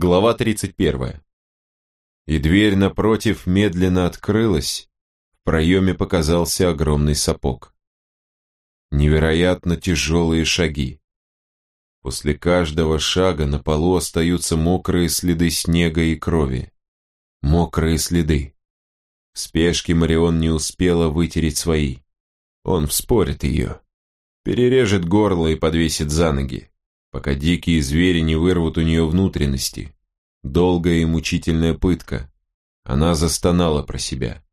Глава 31. И дверь напротив медленно открылась, в проеме показался огромный сапог. Невероятно тяжелые шаги. После каждого шага на полу остаются мокрые следы снега и крови. Мокрые следы. В спешке Марион не успела вытереть свои. Он вспорит ее. Перережет горло и подвесит за ноги, пока дикие звери не вырвут у нее внутренности. Долгая и мучительная пытка. Она застонала про себя.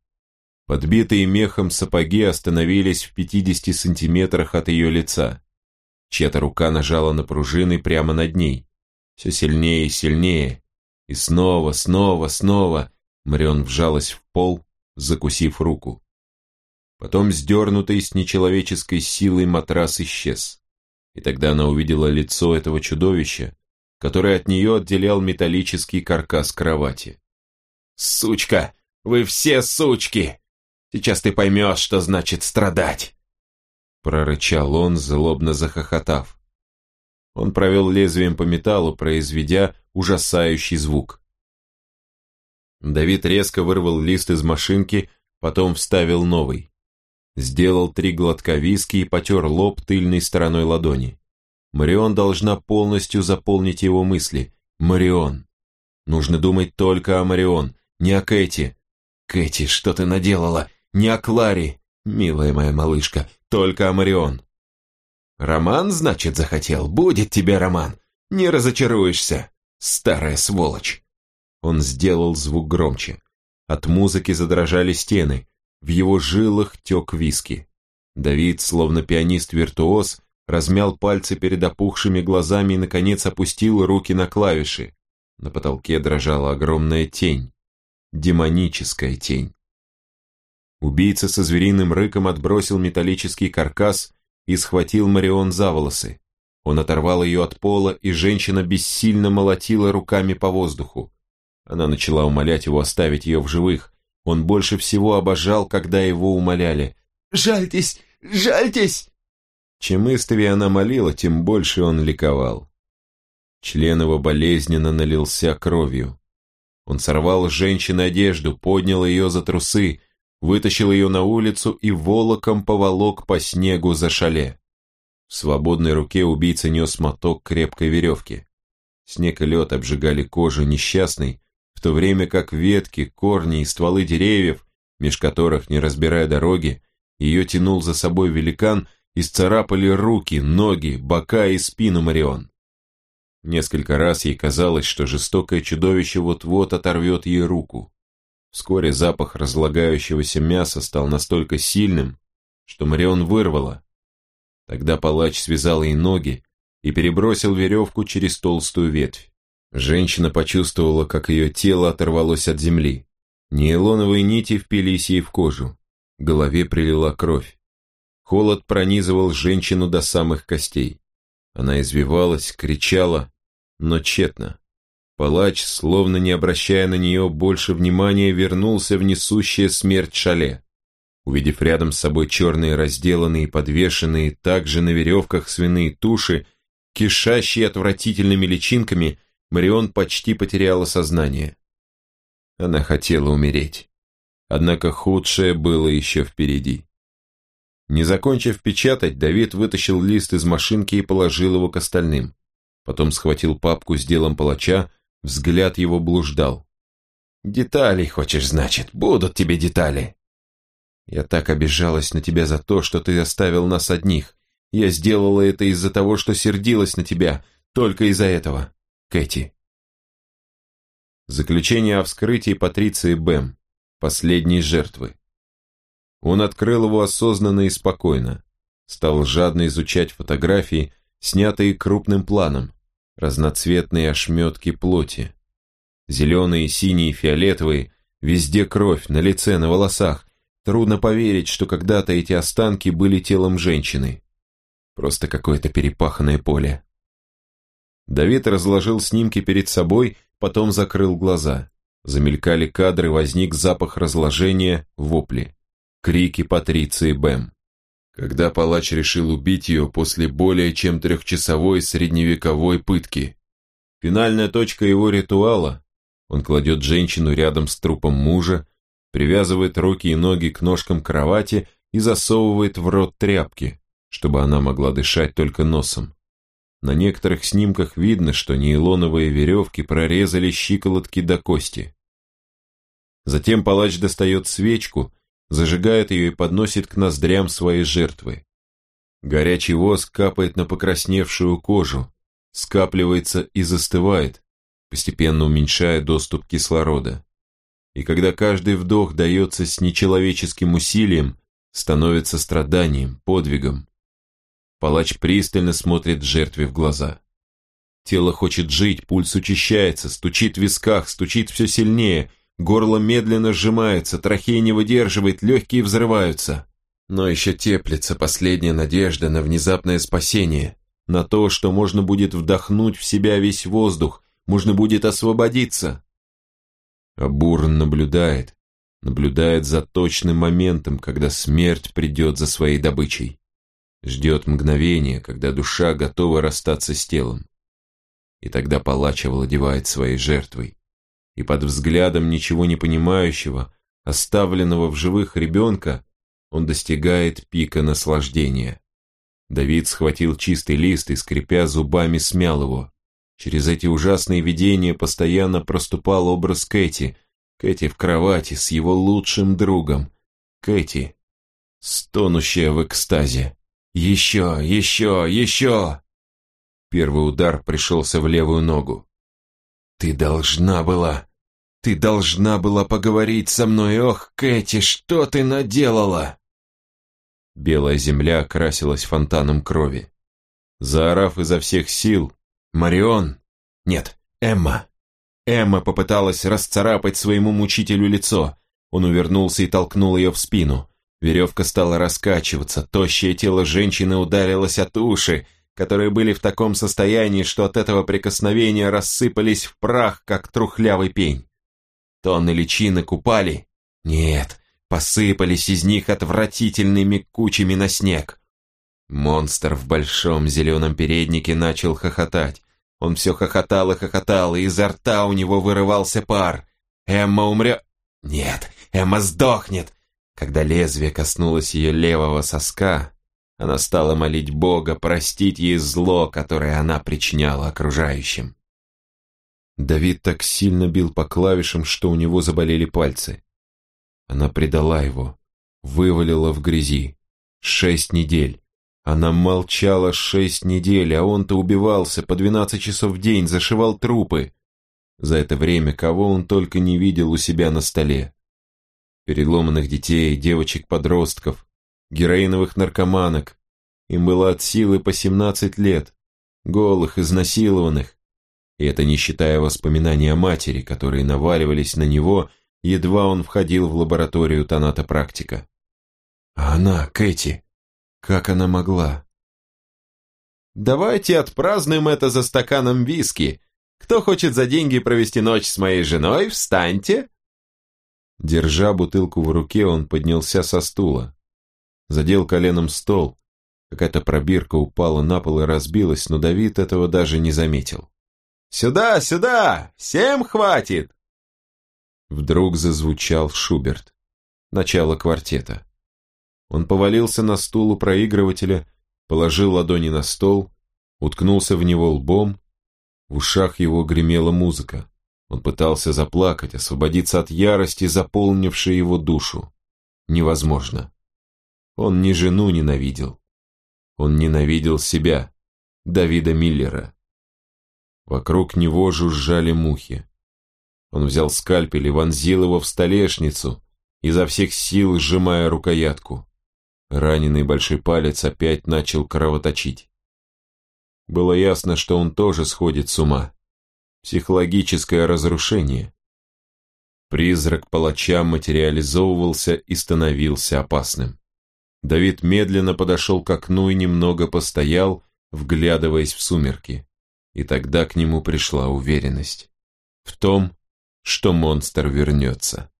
Подбитые мехом сапоги остановились в 50 сантиметрах от ее лица. Чья-то рука нажала на пружины прямо над ней. Все сильнее и сильнее. И снова, снова, снова Марион вжалась в пол, закусив руку. Потом сдернутый с нечеловеческой силой матрас исчез. И тогда она увидела лицо этого чудовища, которое от нее отделял металлический каркас кровати. «Сучка! Вы все сучки! Сейчас ты поймешь, что значит страдать!» прорычал он, злобно захохотав. Он провел лезвием по металлу, произведя ужасающий звук. Давид резко вырвал лист из машинки, потом вставил новый. Сделал три глотка виски и потер лоб тыльной стороной ладони. Марион должна полностью заполнить его мысли. Марион. Нужно думать только о Марион, не о Кэти. Кэти, что ты наделала? Не о Кларе, милая моя малышка только о Марион. Роман, значит, захотел? Будет тебе роман. Не разочаруешься, старая сволочь. Он сделал звук громче. От музыки задрожали стены. В его жилах тек виски. Давид, словно пианист-виртуоз, размял пальцы перед опухшими глазами и, наконец, опустил руки на клавиши. На потолке дрожала огромная тень. Демоническая тень. Убийца со звериным рыком отбросил металлический каркас и схватил Марион за волосы. Он оторвал ее от пола, и женщина бессильно молотила руками по воздуху. Она начала умолять его оставить ее в живых. Он больше всего обожал, когда его умоляли. «Жальтесь! Жальтесь!» Чем истовее она молила, тем больше он ликовал. Член его болезненно налился кровью. Он сорвал с женщины одежду, поднял ее за трусы, вытащил ее на улицу и волоком поволок по снегу за шале. В свободной руке убийца нес моток крепкой веревки. Снег и лед обжигали кожу несчастной, в то время как ветки, корни и стволы деревьев, меж которых, не разбирая дороги, ее тянул за собой великан, исцарапали руки, ноги, бока и спину Марион. Несколько раз ей казалось, что жестокое чудовище вот-вот оторвет ей руку. Вскоре запах разлагающегося мяса стал настолько сильным, что Марион вырвала. Тогда палач связал ей ноги и перебросил веревку через толстую ветвь. Женщина почувствовала, как ее тело оторвалось от земли. Нейлоновые нити впились ей в кожу. Голове прилила кровь. Холод пронизывал женщину до самых костей. Она извивалась, кричала, но тщетно. Палач, словно не обращая на нее больше внимания, вернулся в несущее смерть шале. Увидев рядом с собой черные разделанные, подвешенные также на веревках свиные туши, кишащие отвратительными личинками, Марион почти потеряла сознание. Она хотела умереть. Однако худшее было еще впереди. Не закончив печатать, Давид вытащил лист из машинки и положил его к остальным. Потом схватил папку с делом палача, Взгляд его блуждал. «Деталей хочешь, значит? Будут тебе детали!» «Я так обижалась на тебя за то, что ты оставил нас одних. Я сделала это из-за того, что сердилась на тебя, только из-за этого, Кэти». Заключение о вскрытии Патриции Бэм, последней жертвы. Он открыл его осознанно и спокойно, стал жадно изучать фотографии, снятые крупным планом, разноцветные ошметки плоти. Зеленые, синие, фиолетовые, везде кровь, на лице, на волосах. Трудно поверить, что когда-то эти останки были телом женщины. Просто какое-то перепаханное поле. Давид разложил снимки перед собой, потом закрыл глаза. Замелькали кадры, возник запах разложения, вопли. Крики Патриции Бэм когда палач решил убить ее после более чем трехчасовой средневековой пытки. Финальная точка его ритуала. Он кладет женщину рядом с трупом мужа, привязывает руки и ноги к ножкам кровати и засовывает в рот тряпки, чтобы она могла дышать только носом. На некоторых снимках видно, что нейлоновые веревки прорезали щиколотки до кости. Затем палач достает свечку, зажигает ее и подносит к ноздрям своей жертвы. Горячий воск капает на покрасневшую кожу, скапливается и застывает, постепенно уменьшая доступ кислорода. И когда каждый вдох дается с нечеловеческим усилием, становится страданием, подвигом. Палач пристально смотрит жертве в глаза. Тело хочет жить, пульс учащается, стучит в висках, стучит все сильнее, горло медленно сжимается, трахея не выдерживает, легкие взрываются. Но еще теплится последняя надежда на внезапное спасение, на то, что можно будет вдохнуть в себя весь воздух, можно будет освободиться. А Бурн наблюдает, наблюдает за точным моментом, когда смерть придет за своей добычей. Ждет мгновения, когда душа готова расстаться с телом. И тогда палач овладевает своей жертвой. И под взглядом ничего не понимающего, оставленного в живых ребенка, он достигает пика наслаждения. Давид схватил чистый лист и, скрипя зубами, смял его. Через эти ужасные видения постоянно проступал образ Кэти. Кэти в кровати с его лучшим другом. Кэти, стонущая в экстазе. Еще, еще, еще! Первый удар пришелся в левую ногу. Ты должна была... Ты должна была поговорить со мной, ох, Кэти, что ты наделала? Белая земля окрасилась фонтаном крови. Заорав изо всех сил, Марион... Нет, Эмма. Эмма попыталась расцарапать своему мучителю лицо. Он увернулся и толкнул ее в спину. Веревка стала раскачиваться, тощее тело женщины ударилось от уши, которые были в таком состоянии, что от этого прикосновения рассыпались в прах, как трухлявый пень. Тонны личинок упали. Нет, посыпались из них отвратительными кучами на снег. Монстр в большом зеленом переднике начал хохотать. Он все хохотал и хохотал, и изо рта у него вырывался пар. Эмма умрет... Нет, Эмма сдохнет. Когда лезвие коснулось ее левого соска, она стала молить Бога простить ей зло, которое она причиняла окружающим. Давид так сильно бил по клавишам, что у него заболели пальцы. Она предала его, вывалила в грязи. Шесть недель. Она молчала шесть недель, а он-то убивался по двенадцать часов в день, зашивал трупы. За это время кого он только не видел у себя на столе. Переломанных детей, девочек-подростков, героиновых наркоманок. Им было от силы по семнадцать лет, голых, изнасилованных. И это не считая воспоминаний о матери, которые наваливались на него, едва он входил в лабораторию тонатопрактика. А она, Кэти, как она могла? «Давайте отпразднуем это за стаканом виски. Кто хочет за деньги провести ночь с моей женой, встаньте!» Держа бутылку в руке, он поднялся со стула. Задел коленом стол. Какая-то пробирка упала на пол и разбилась, но Давид этого даже не заметил. «Сюда, сюда! Всем хватит!» Вдруг зазвучал Шуберт. Начало квартета. Он повалился на стул у проигрывателя, положил ладони на стол, уткнулся в него лбом. В ушах его гремела музыка. Он пытался заплакать, освободиться от ярости, заполнившей его душу. Невозможно. Он ни жену ненавидел. Он ненавидел себя, Давида Миллера. Вокруг него жужжали мухи. Он взял скальпель и вонзил его в столешницу, изо всех сил сжимая рукоятку. Раненый большой палец опять начал кровоточить. Было ясно, что он тоже сходит с ума. Психологическое разрушение. Призрак палача материализовывался и становился опасным. Давид медленно подошел к окну и немного постоял, вглядываясь в сумерки. И тогда к нему пришла уверенность. В том, что монстр вернется.